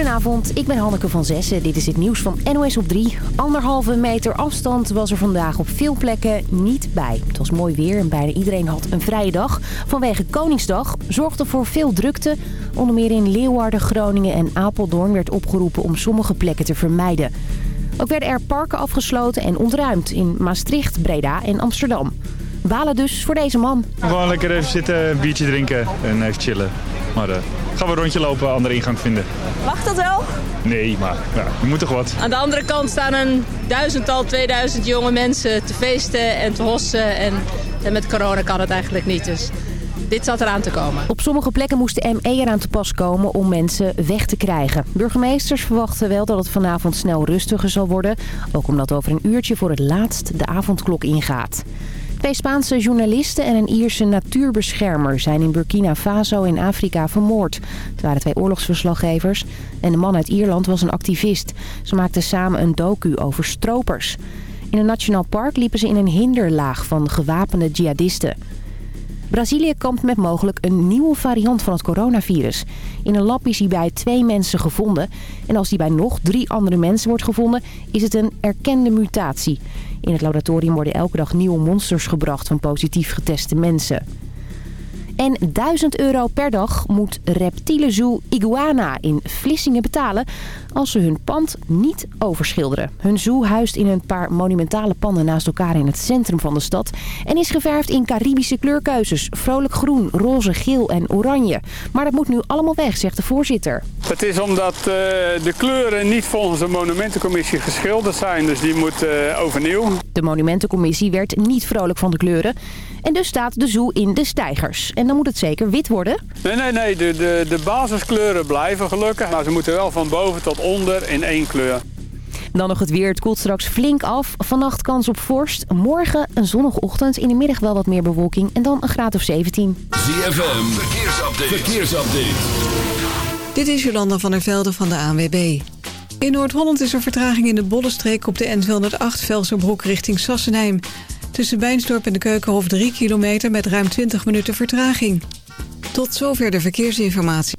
Goedenavond, ik ben Hanneke van Zessen. Dit is het nieuws van NOS op 3. Anderhalve meter afstand was er vandaag op veel plekken niet bij. Het was mooi weer en bijna iedereen had een vrije dag. Vanwege Koningsdag zorgde voor veel drukte. Onder meer in Leeuwarden, Groningen en Apeldoorn werd opgeroepen om sommige plekken te vermijden. Ook werden er parken afgesloten en ontruimd in Maastricht, Breda en Amsterdam. Balen dus voor deze man. Gewoon lekker even zitten, een biertje drinken en even chillen. Maar uh, gaan we een rondje lopen, andere ingang vinden. Mag dat wel? Nee, maar ja, je moet toch wat. Aan de andere kant staan een duizendtal, 2000 jonge mensen te feesten en te hossen. En, en met corona kan het eigenlijk niet, dus dit zat eraan te komen. Op sommige plekken moest de ME eraan te pas komen om mensen weg te krijgen. Burgemeesters verwachten wel dat het vanavond snel rustiger zal worden. Ook omdat over een uurtje voor het laatst de avondklok ingaat. Twee Spaanse journalisten en een Ierse natuurbeschermer zijn in Burkina Faso in Afrika vermoord. Het waren twee oorlogsverslaggevers en de man uit Ierland was een activist. Ze maakten samen een docu over stropers. In een nationaal park liepen ze in een hinderlaag van gewapende jihadisten. Brazilië kampt met mogelijk een nieuwe variant van het coronavirus. In een lab is hij bij twee mensen gevonden. En als die bij nog drie andere mensen wordt gevonden, is het een erkende mutatie. In het laboratorium worden elke dag nieuwe monsters gebracht van positief geteste mensen. En 1000 euro per dag moet Reptiele Zoo Iguana in Vlissingen betalen als ze hun pand niet overschilderen. Hun zoo huist in een paar monumentale panden naast elkaar in het centrum van de stad en is geverfd in Caribische kleurkeuzes. Vrolijk groen, roze, geel en oranje. Maar dat moet nu allemaal weg, zegt de voorzitter. Het is omdat uh, de kleuren niet volgens de monumentencommissie geschilderd zijn, dus die moet uh, overnieuw. De monumentencommissie werd niet vrolijk van de kleuren. En dus staat de zoo in de stijgers. En dan moet het zeker wit worden? Nee, nee, nee. De, de, de basiskleuren blijven gelukkig. Maar ze moeten wel van boven tot onder in één kleur. Dan nog het weer. Het koelt straks flink af. Vannacht kans op vorst. Morgen een zonnige ochtend. In de middag wel wat meer bewolking. En dan een graad of 17. ZFM. Verkeersupdate. Verkeersupdate. Dit is Jolanda van der Velde van de ANWB. In Noord-Holland is er vertraging in de Bollenstreek op de N208 Velserbroek richting Sassenheim. Tussen Bijnsdorp en de Keukenhof 3 kilometer met ruim 20 minuten vertraging. Tot zover de verkeersinformatie.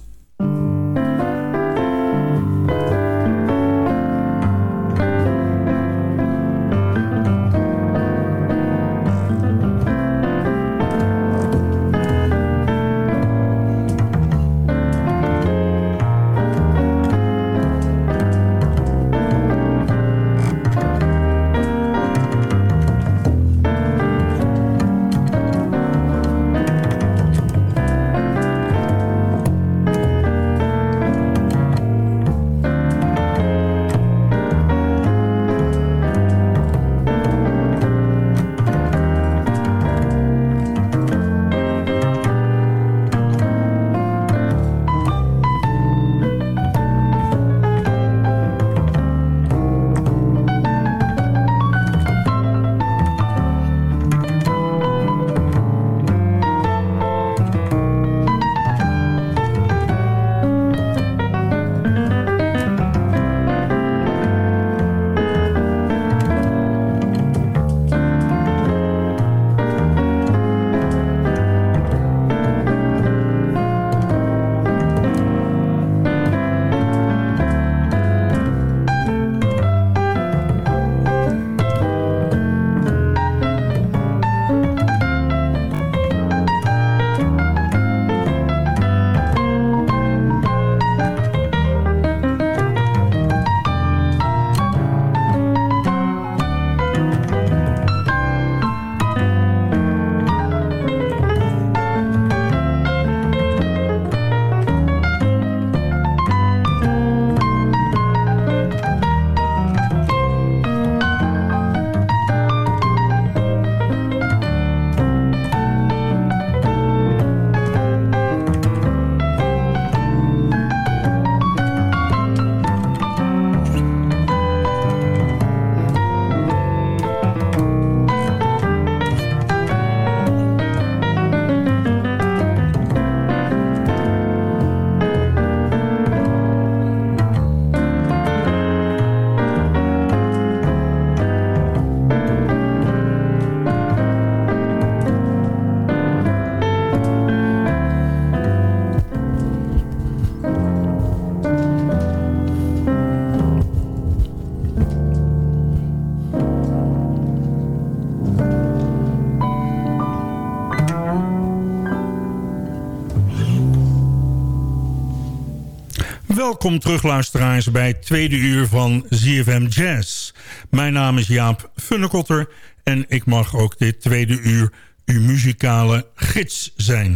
Welkom terug luisteraars bij het tweede uur van ZFM Jazz. Mijn naam is Jaap Funnekotter en ik mag ook dit tweede uur uw muzikale gids zijn.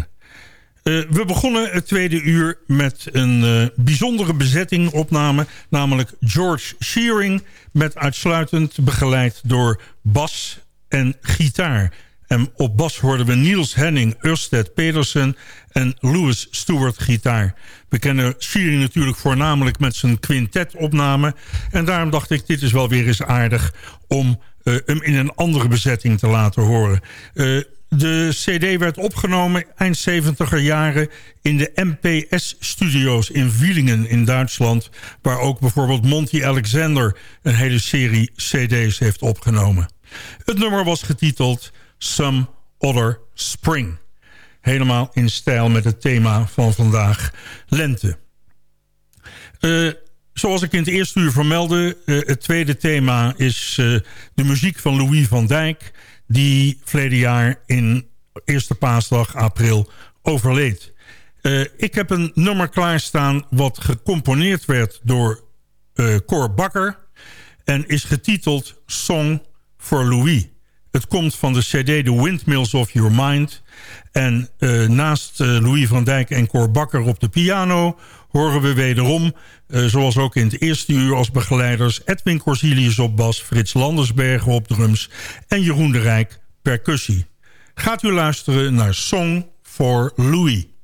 Uh, we begonnen het tweede uur met een uh, bijzondere bezetting opname... namelijk George Shearing met uitsluitend begeleid door bas en gitaar... En op bas hoorden we Niels Henning, Ørsted Pedersen en Louis Stewart gitaar. We kennen Shearing natuurlijk voornamelijk met zijn quintetopname. En daarom dacht ik, dit is wel weer eens aardig om uh, hem in een andere bezetting te laten horen. Uh, de cd werd opgenomen eind 70er jaren in de MPS-studio's in Wielingen in Duitsland... waar ook bijvoorbeeld Monty Alexander een hele serie cd's heeft opgenomen. Het nummer was getiteld Some Other Spring. Helemaal in stijl met het thema van vandaag, lente. Uh, zoals ik in het eerste uur vermeldde... Uh, het tweede thema is uh, de muziek van Louis van Dijk... die verleden jaar in eerste paasdag, april, overleed. ik heb een nummer klaarstaan wat gecomponeerd werd door Cor Bakker... en is getiteld Song for Louis... Het komt van de cd The Windmills of Your Mind. En uh, naast uh, Louis van Dijk en Cor Bakker op de piano... horen we wederom, uh, zoals ook in het eerste uur als begeleiders... Edwin Corsilius op bas, Frits Landersbergen op drums... en Jeroen de Rijk percussie. Gaat u luisteren naar Song for Louis.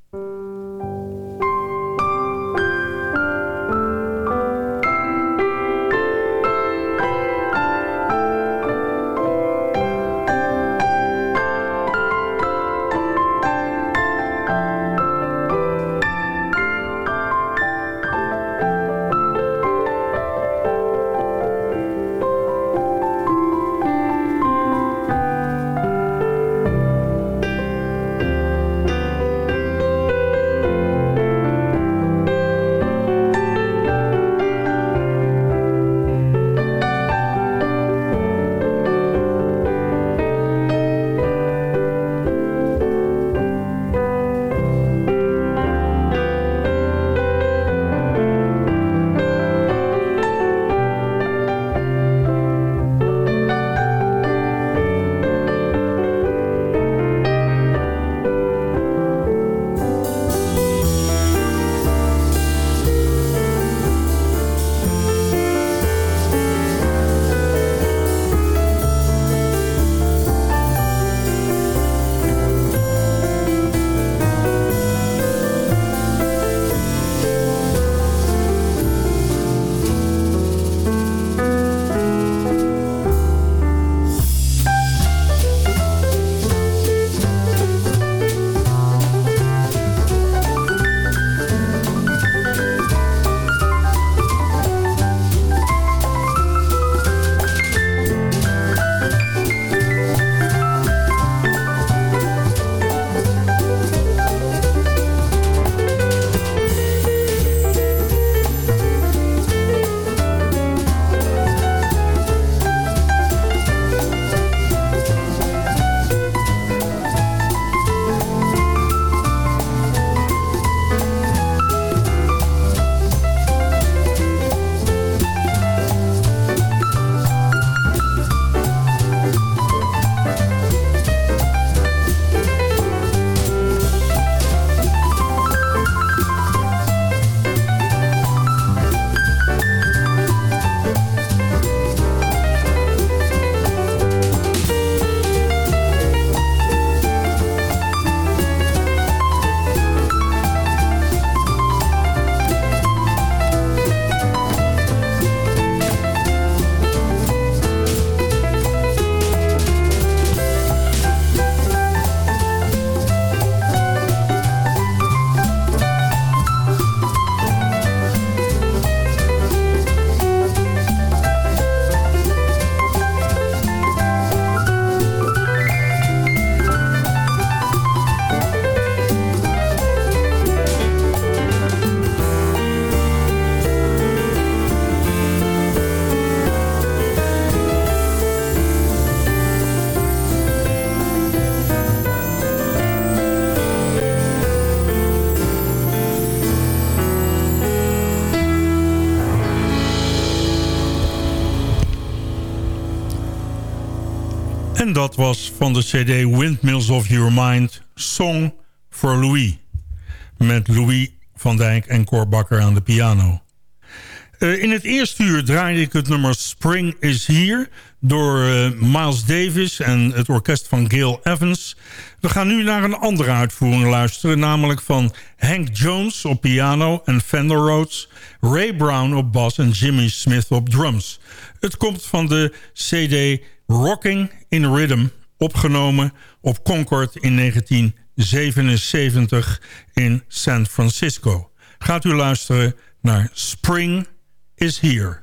Dat was van de cd Windmills of Your Mind, Song for Louis. Met Louis van Dijk en Cor Bakker aan de piano. Uh, in het eerste uur draaide ik het nummer Spring is Here... door uh, Miles Davis en het orkest van Gail Evans. We gaan nu naar een andere uitvoering luisteren... namelijk van Hank Jones op piano en Fender Rhodes... Ray Brown op bas en Jimmy Smith op drums. Het komt van de CD Rocking in Rhythm... opgenomen op Concord in 1977 in San Francisco. Gaat u luisteren naar Spring is Here.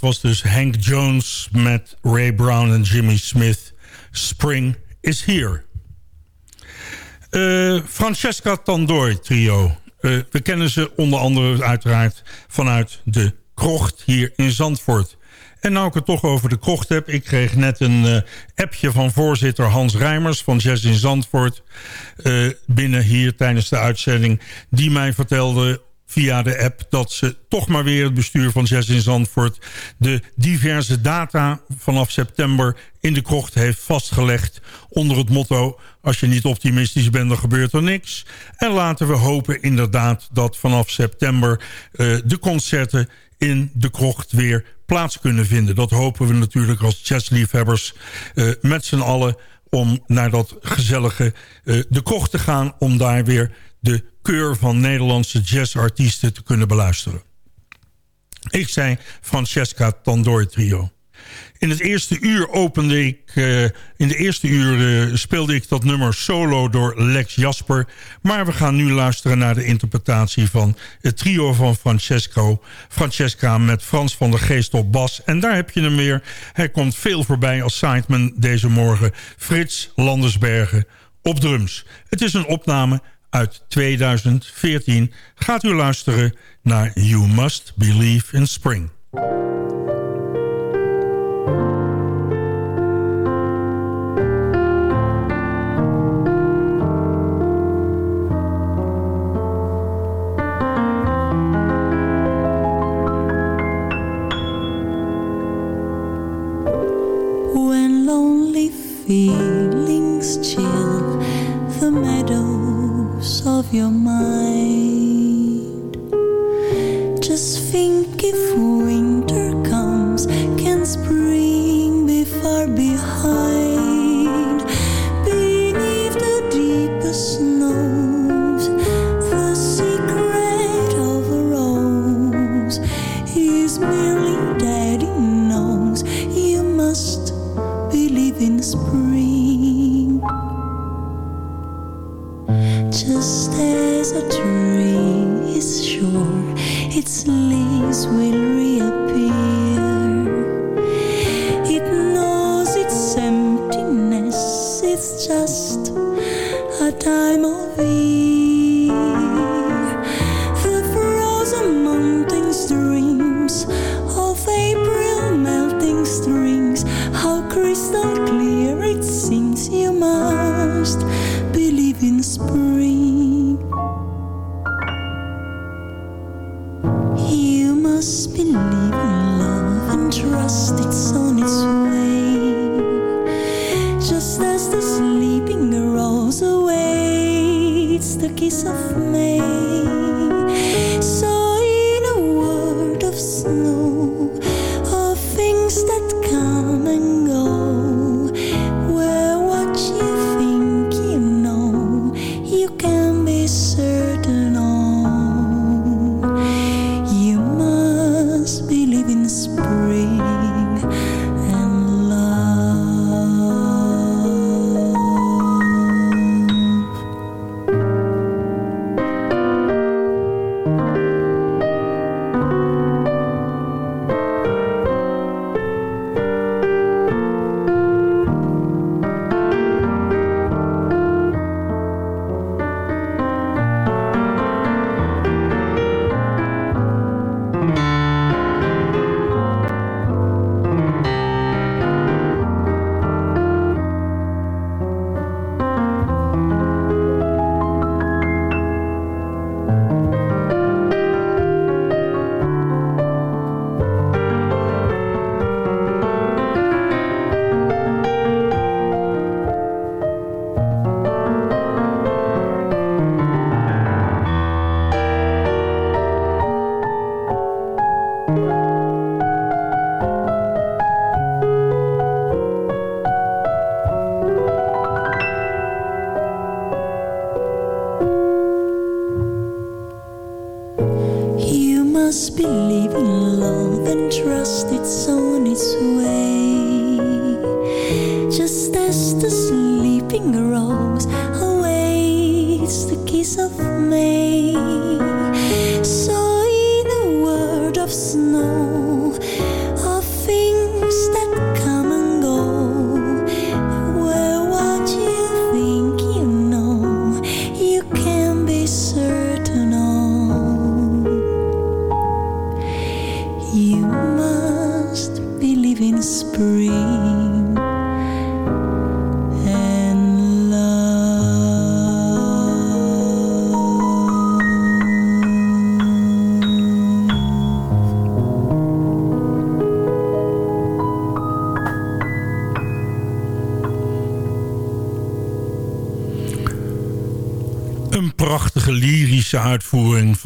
Was dus Hank Jones met Ray Brown en Jimmy Smith. Spring is here. Uh, Francesca Tandoi trio. Uh, we kennen ze onder andere uiteraard vanuit de krocht hier in Zandvoort. En nou ik het toch over de krocht heb... ik kreeg net een uh, appje van voorzitter Hans Rijmers... van Jazz in Zandvoort binnen hier tijdens de uitzending... die mij vertelde via de app... dat ze toch maar weer het bestuur van Jazz in Zandvoort... de diverse data vanaf september in de krocht heeft vastgelegd... onder het motto, als je niet optimistisch bent, dan gebeurt er niks. En laten we hopen inderdaad dat vanaf september... Uh, de concerten in de krocht weer plaats kunnen vinden. Dat hopen we natuurlijk als jazzliefhebbers uh, met z'n allen... om naar dat gezellige uh, de krocht te gaan... om daar weer de keur van Nederlandse jazzartiesten te kunnen beluisteren. Ik zei Francesca Tandori Trio. In het eerste uur opende ik... Uh, in de eerste uur uh, speelde ik dat nummer solo door Lex Jasper. Maar we gaan nu luisteren naar de interpretatie van het trio van Francesco. Francesca met Frans van der Geest op bas. En daar heb je hem weer. Hij komt veel voorbij als sideman deze morgen. Frits Landersbergen op drums. Het is een opname uit 2014. Gaat u luisteren naar You Must Believe in Spring. Feelings chill your mind. Just think if winter comes, can spring its leaves will reappear, it knows its emptiness is just a time of year. The frozen mountains dreams of April melting streams, how crystal must believe in love and trust it's on its way. Just as the sleeping rose awaits the kiss of May.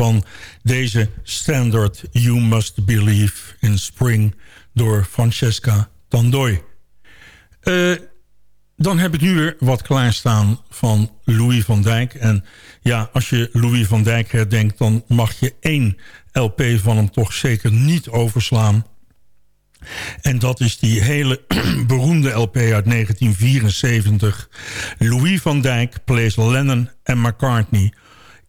Van deze standard You Must Believe in Spring door Francesca Tandoy. Uh, dan heb ik nu weer wat klaarstaan van Louis van Dijk. En ja, als je Louis van Dijk herdenkt... dan mag je één LP van hem toch zeker niet overslaan. En dat is die hele beroemde LP uit 1974. Louis van Dijk plays Lennon en McCartney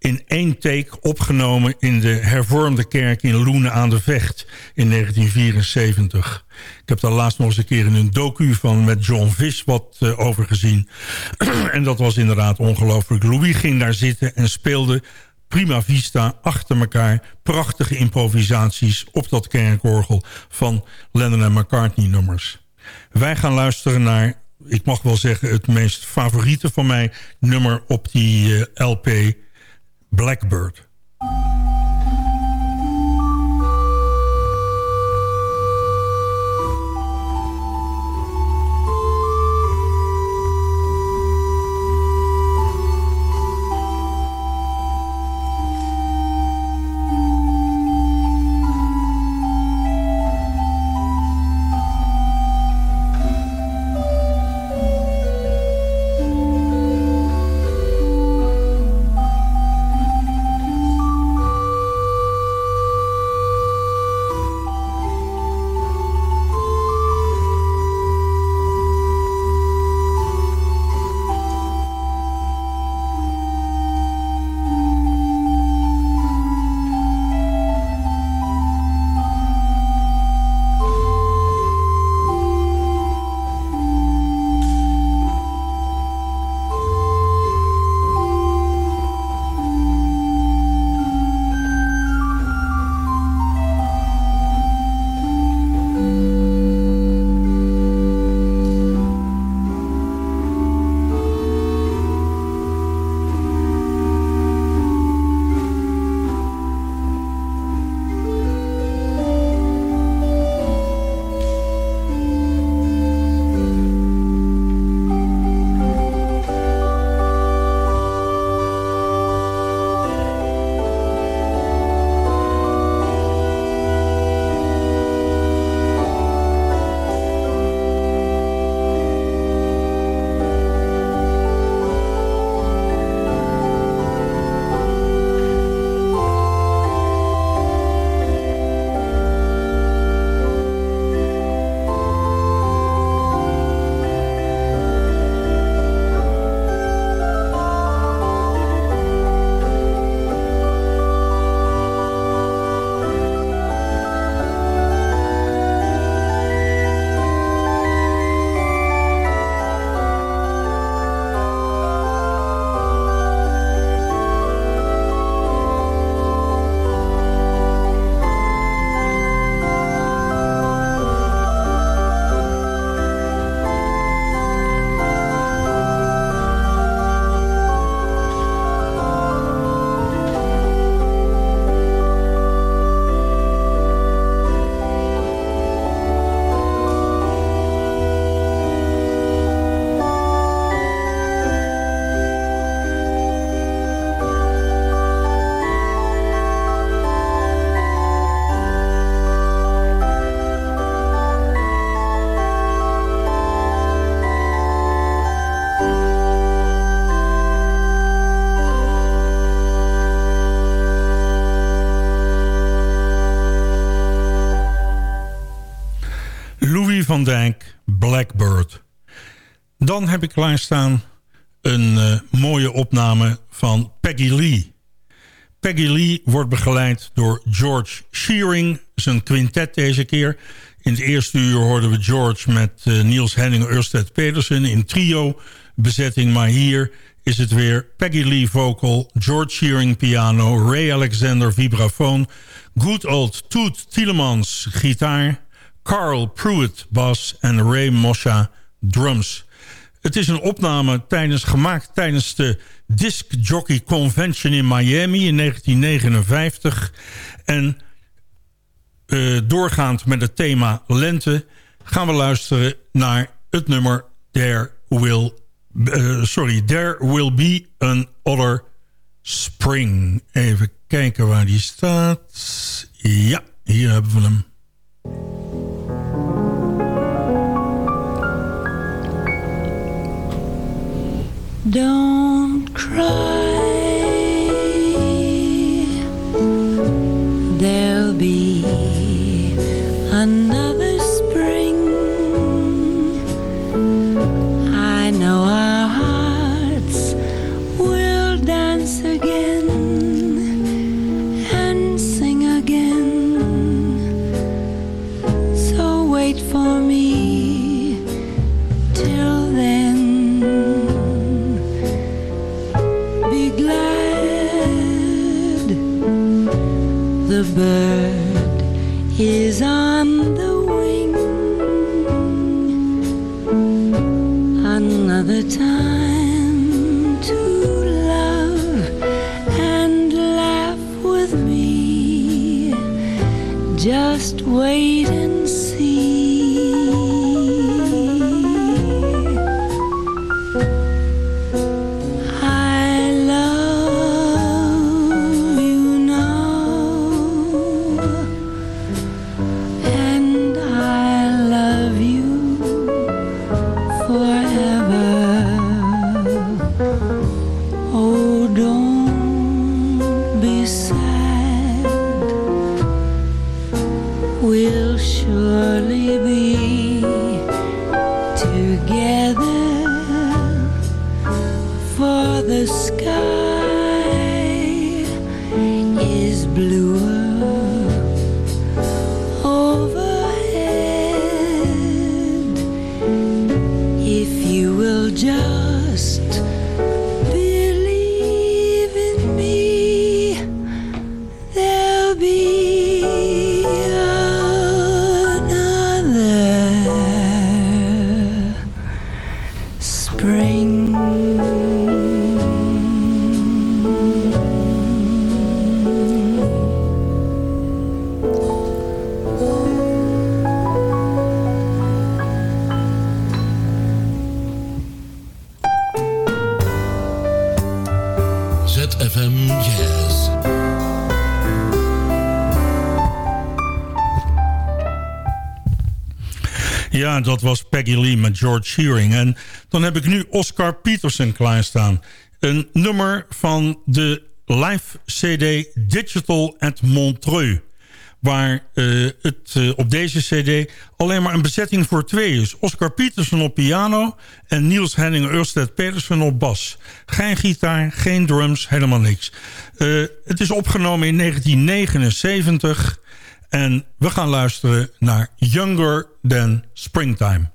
in één take opgenomen in de hervormde kerk in Loenen aan de Vecht in 1974. Ik heb daar laatst nog eens een keer in een docu van met John Vis wat uh, over gezien. en dat was inderdaad ongelooflijk. Louis ging daar zitten en speelde prima vista achter elkaar prachtige improvisaties op dat kerkorgel van Lennon en McCartney nummers. Wij gaan luisteren naar, ik mag wel zeggen, het meest favoriete van mij nummer op die eh, LP Blackbird. Van Dijk, Blackbird. Dan heb ik klaarstaan een uh, mooie opname van Peggy Lee. Peggy Lee wordt begeleid door George Shearing, zijn quintet deze keer. In het eerste uur hoorden we George met uh, Niels Henning Ørsted Pedersen in trio bezetting. Maar hier is het weer Peggy Lee vocal, George Shearing piano, Ray Alexander vibrafoon, good old Toet Tielemans gitaar, Carl Pruitt bas en Ray Mosha drums. Het is een opname tijdens, gemaakt tijdens de Disc Jockey Convention in Miami in 1959. En uh, doorgaand met het thema lente gaan we luisteren naar het nummer There Will, uh, sorry, There Will Be An Other Spring. Even kijken waar die staat. Ja, hier hebben we hem. Don't cry. There'll be bird is on the wing. Another time to love and laugh with me. Just wait don't George Shearing. En dan heb ik nu Oscar Peterson klaarstaan. Een nummer van de live CD Digital at Montreux. Waar eh, het eh, op deze cd alleen maar een bezetting voor twee is. Oscar Peterson op piano en Niels Henning Ørsted Pedersen op bas. Geen gitaar, geen drums, helemaal niks. Eh, het is opgenomen in 1979 en we gaan luisteren naar Younger Than Springtime.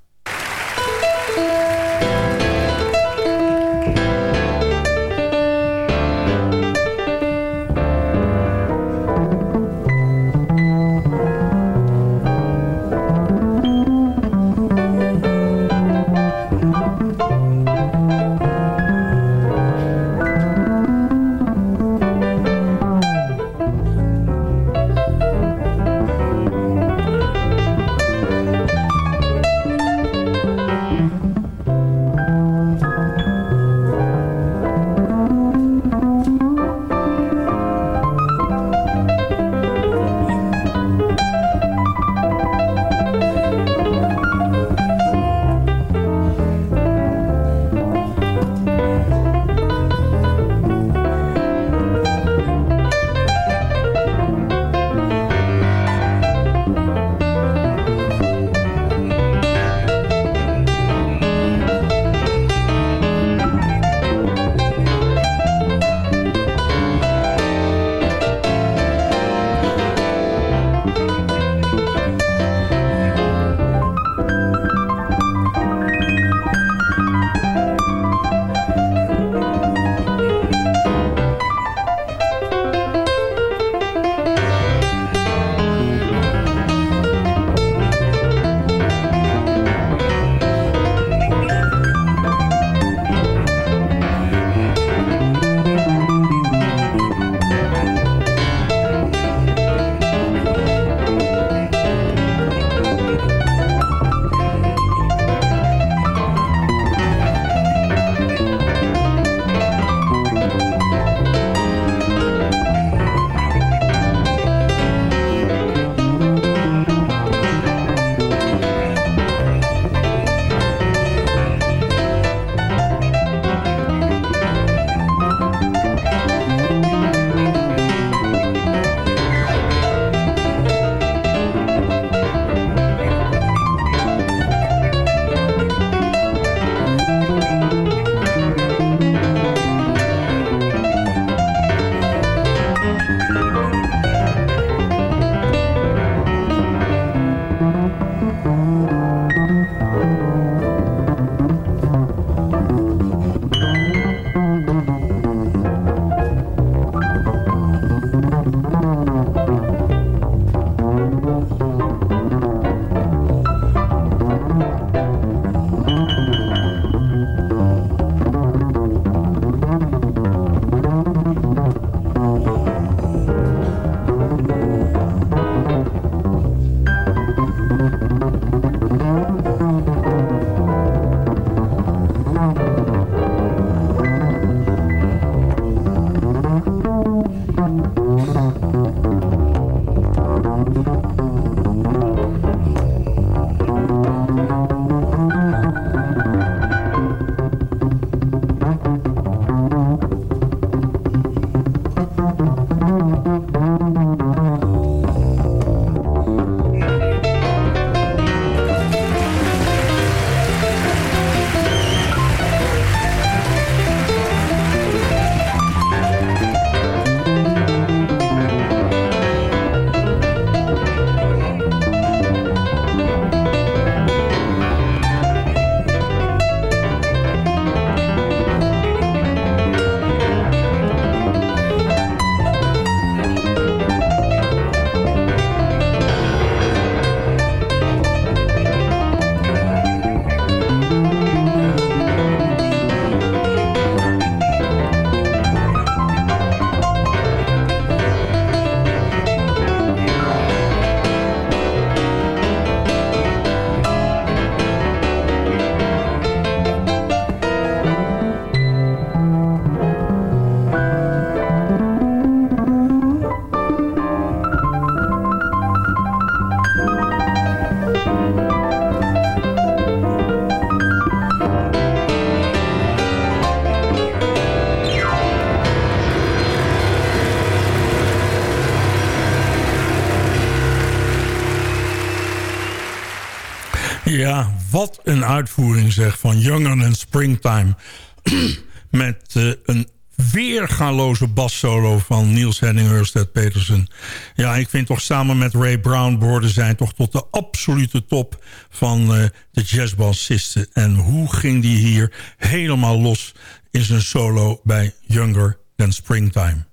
Younger Than Springtime. Met uh, een weergaloze bassolo van Niels Henning Ørsted Petersen. Ja, ik vind toch samen met Ray Brown behoorden zijn toch tot de absolute top van uh, de jazzbassisten. En hoe ging die hier helemaal los in zijn solo bij Younger Than Springtime.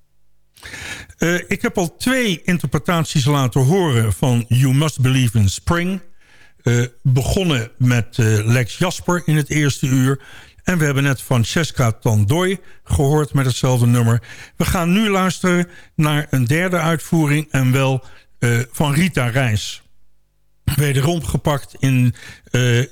Uh, ik heb al twee interpretaties laten horen van You Must Believe in Spring... Uh, begonnen met uh, Lex Jasper in het eerste uur. En we hebben net Francesca Tandoy gehoord met hetzelfde nummer. We gaan nu luisteren naar een derde uitvoering... en wel uh, van Rita Reis. Wederom gepakt in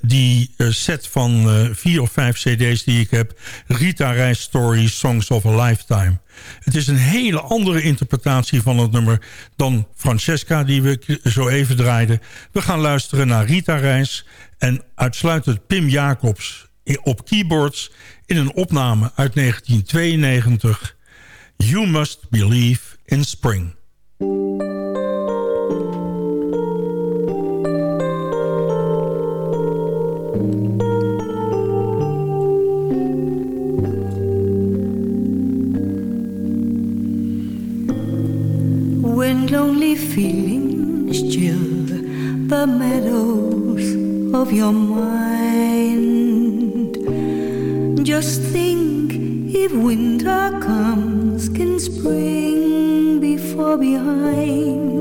die set van vier of vijf cd's die ik heb. Rita Reis Stories, Songs of a Lifetime. Het is een hele andere interpretatie van het nummer dan Francesca die we zo even draaiden. We gaan luisteren naar Rita Reis en uitsluitend Pim Jacobs op keyboards in een opname uit 1992. You Must Believe in Spring. When lonely feelings chill the meadows of your mind. Just think if winter comes, can spring be far behind?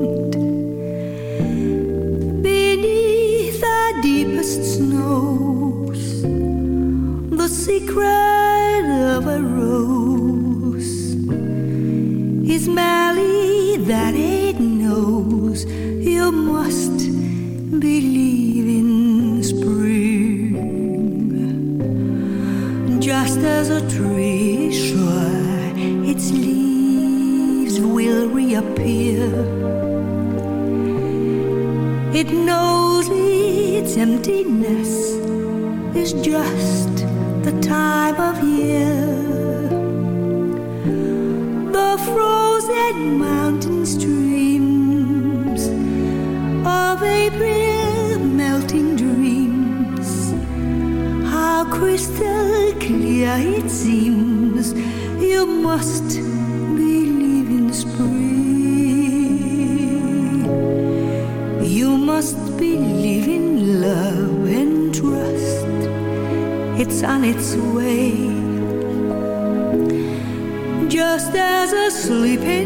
Secret of a rose is merely that it knows you must believe in spring. Just as a tree is sure its leaves will reappear, it knows its emptiness is just time of year on its way. Just as a sleeping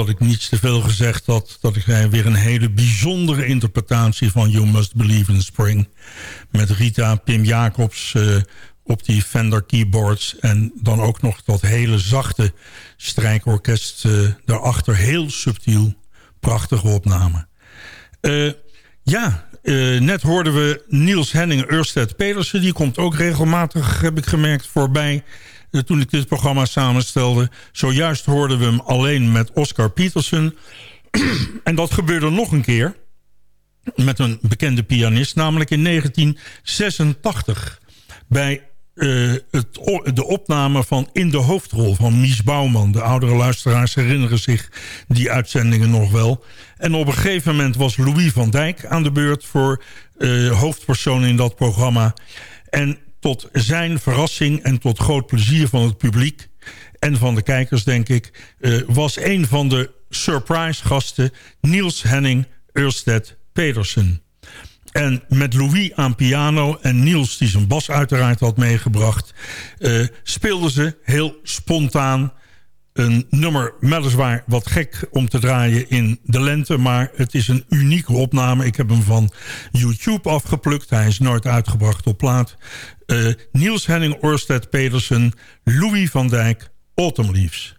dat ik niets te veel gezegd had. Dat ik weer een hele bijzondere interpretatie van You Must Believe in Spring. Met Rita Pim Jacobs uh, op die Fender keyboards. En dan ook nog dat hele zachte strijkorkest uh, daarachter. Heel subtiel. Prachtige opname. Uh, ja, net hoorden we Niels Henning Ørsted Pedersen. Die komt ook regelmatig, heb ik gemerkt, voorbij eh, toen ik dit programma samenstelde. Zojuist hoorden we hem alleen met Oscar Peterson. en dat gebeurde nog een keer met een bekende pianist, namelijk in 1986. Bij uh, het, de opname van In de Hoofdrol van Mies Bouwman. De oudere luisteraars herinneren zich die uitzendingen nog wel. En op een gegeven moment was Louis van Dijk aan de beurt... voor uh, hoofdpersoon in dat programma. En tot zijn verrassing en tot groot plezier van het publiek... en van de kijkers, denk ik... Uh, was een van de surprise gasten Niels Henning Ørsted Pedersen. En met Louis aan piano en Niels, die zijn bas uiteraard had meegebracht... Uh, speelden ze heel spontaan een nummer weliswaar wat gek om te draaien in de lente... maar het is een unieke opname. Ik heb hem van YouTube afgeplukt. Hij is nooit uitgebracht op plaat. Uh, Niels Henning Orsted Pedersen, Louis van Dijk, Autumn Leaves.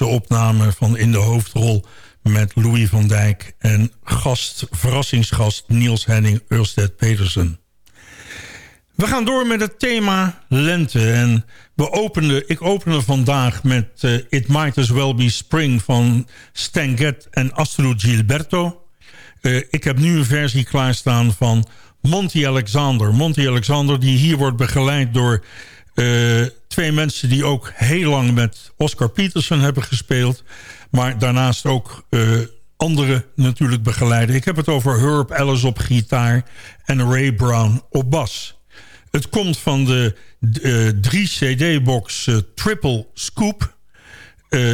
Historische opname van In de Hoofdrol... met Louis van Dijk en gast, verrassingsgast Niels Henning Ørsted Petersen. We gaan door met het thema lente. En we openen, ik opende vandaag met uh, It Might As Well Be Spring... van Stan Getz en Astrid Gilberto. Uh, ik heb nu een versie klaarstaan van Monty Alexander. Monty Alexander die hier wordt begeleid door... Uh, twee mensen die ook heel lang met Oscar Peterson hebben gespeeld. Maar daarnaast ook uh, anderen natuurlijk begeleiden. Ik heb het over Herb Ellis op gitaar en Ray Brown op bas. Het komt van de uh, drie cd-box uh, Triple Scoop.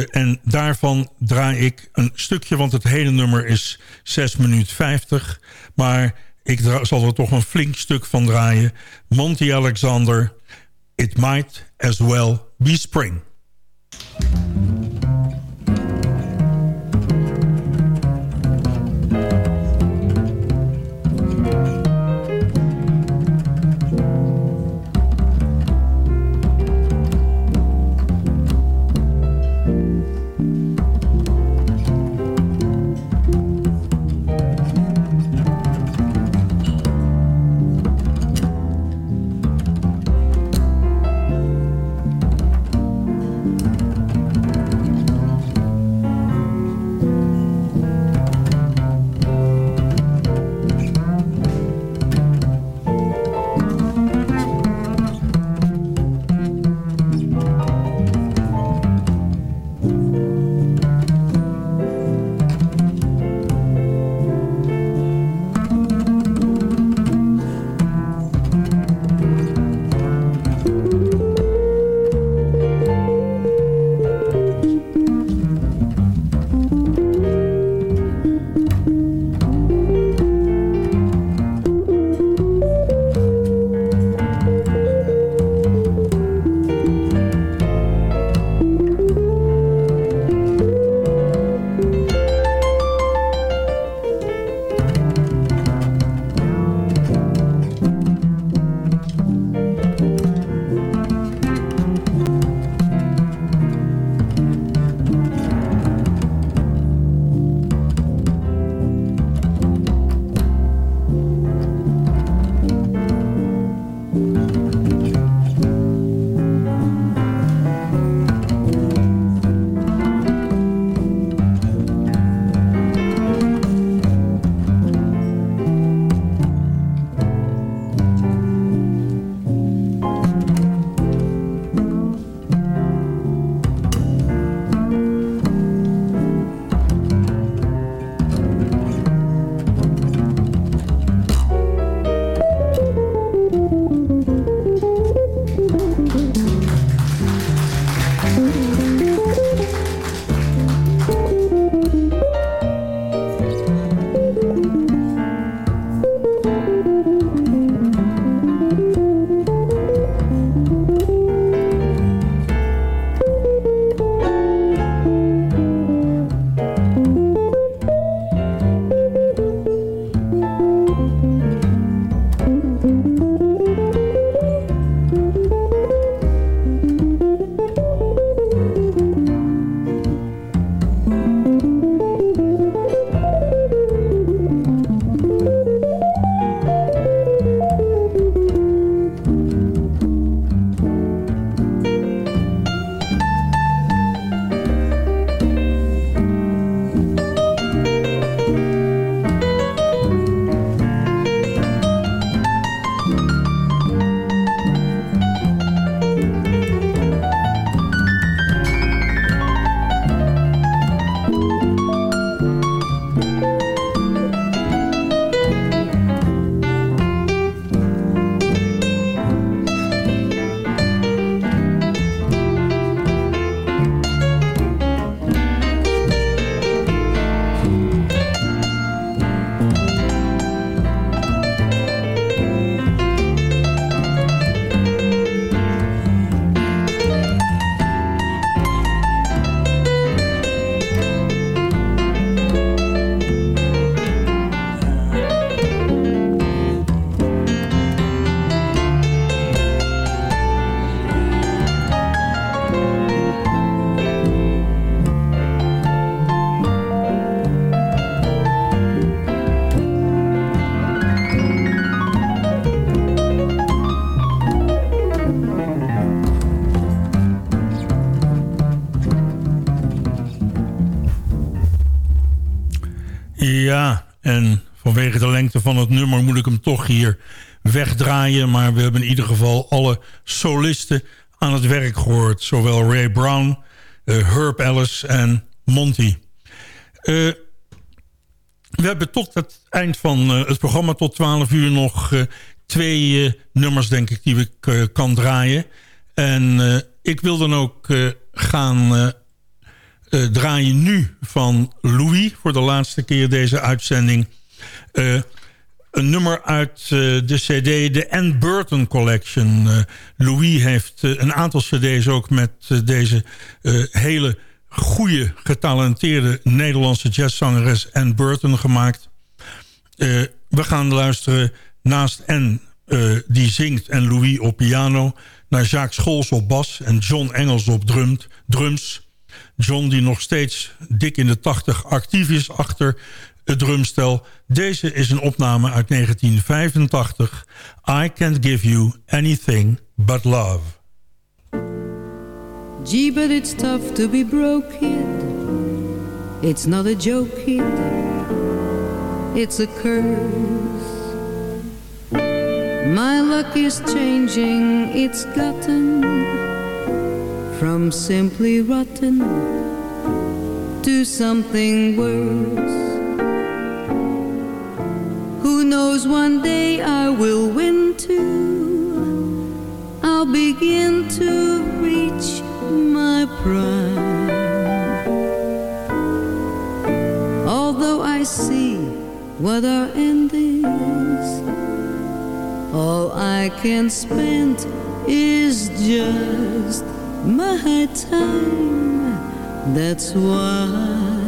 en daarvan draai ik een stukje, want het hele nummer is 6 minuten 50. Maar ik zal er toch een flink stuk van draaien. Monty Alexander... It might as well be spring. Vanwege de lengte van het nummer moet ik hem toch hier wegdraaien. Maar we hebben in ieder geval alle solisten aan het werk gehoord. Zowel Ray Brown, uh, Herb Ellis en Monty. Uh, we hebben tot het eind van uh, het programma, tot 12 uur, nog twee nummers, denk ik, die ik kan draaien. En ik wil dan ook gaan draaien nu van Louis... voor de laatste keer deze uitzending. Een nummer uit de cd, de Ann Burton Collection. Louis heeft een aantal cd's ook met deze hele goede, getalenteerde Nederlandse jazzzangeres Ann Burton gemaakt. We gaan luisteren naast Anne, die zingt en Louis op piano... naar Jacques Scholz op bas en John Engels op drumt, drums. John die nog steeds dik in de tachtig actief is achter het drumstel. Deze is een opname uit 1985. I Can't Give You Anything But Love. Gee, but it's tough to be broke, kid. It's not a joke. It's a curse. My luck is changing, it's gotten from simply rotten to something worse. Who knows, one day I will win too. I'll begin to reach my prime. Although I see what our end is, all I can spend is just my time. That's why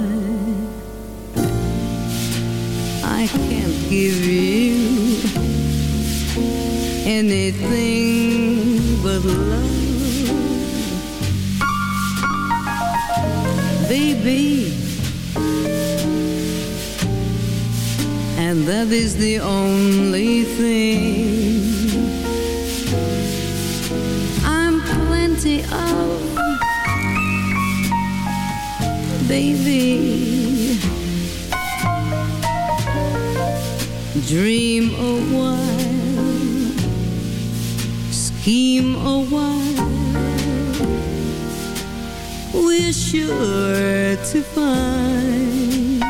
I can't give you anything but love. baby. And that is the only thing I'm plenty of, baby. Dream a while, scheme a while we're sure to find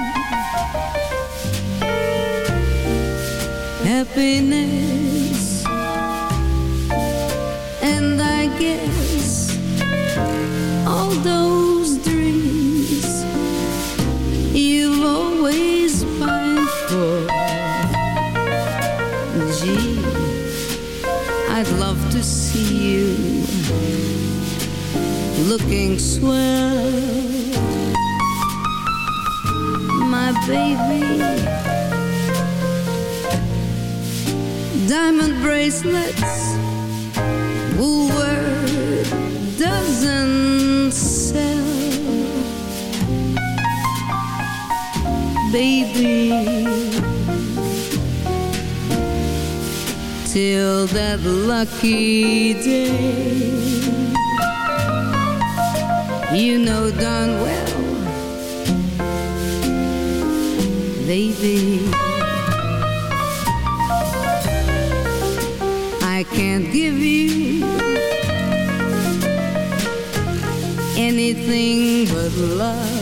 happiness. And I guess looking swell. My baby Diamond bracelets Woolworth doesn't sell. Baby Till that lucky day you know darn well, baby. I can't give you anything but love.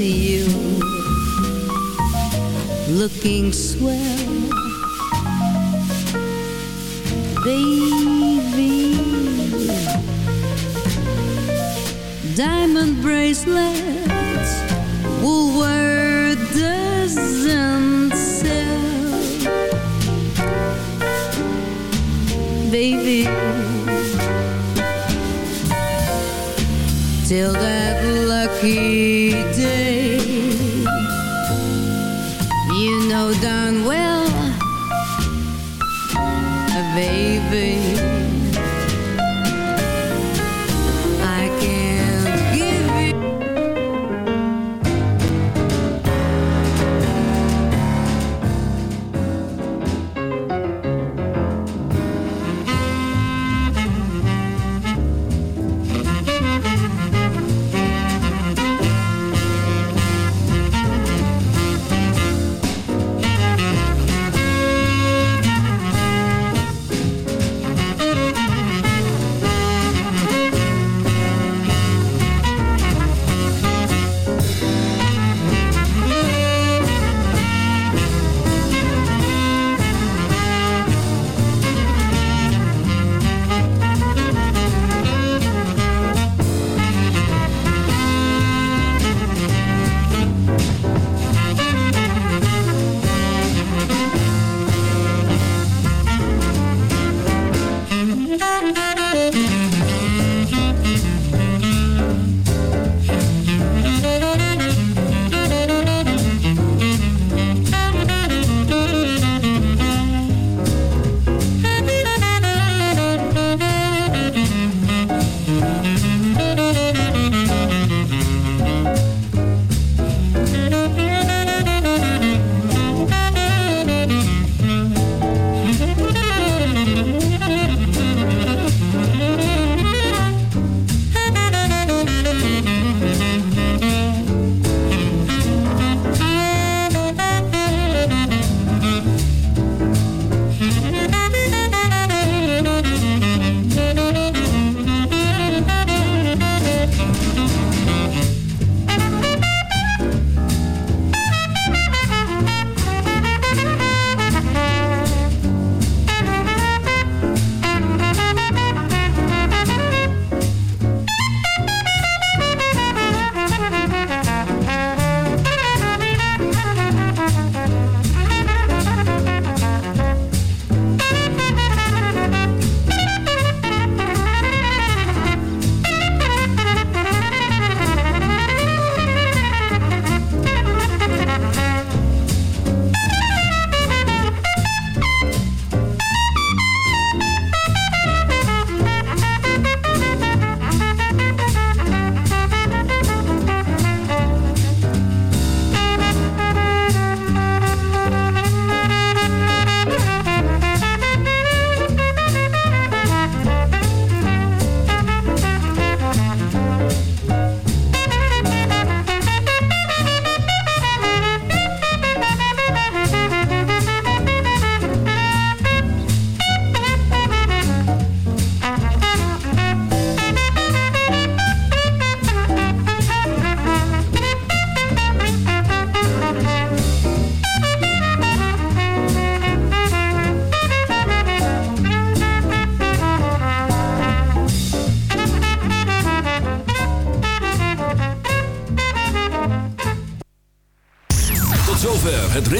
See you looking swell, now done with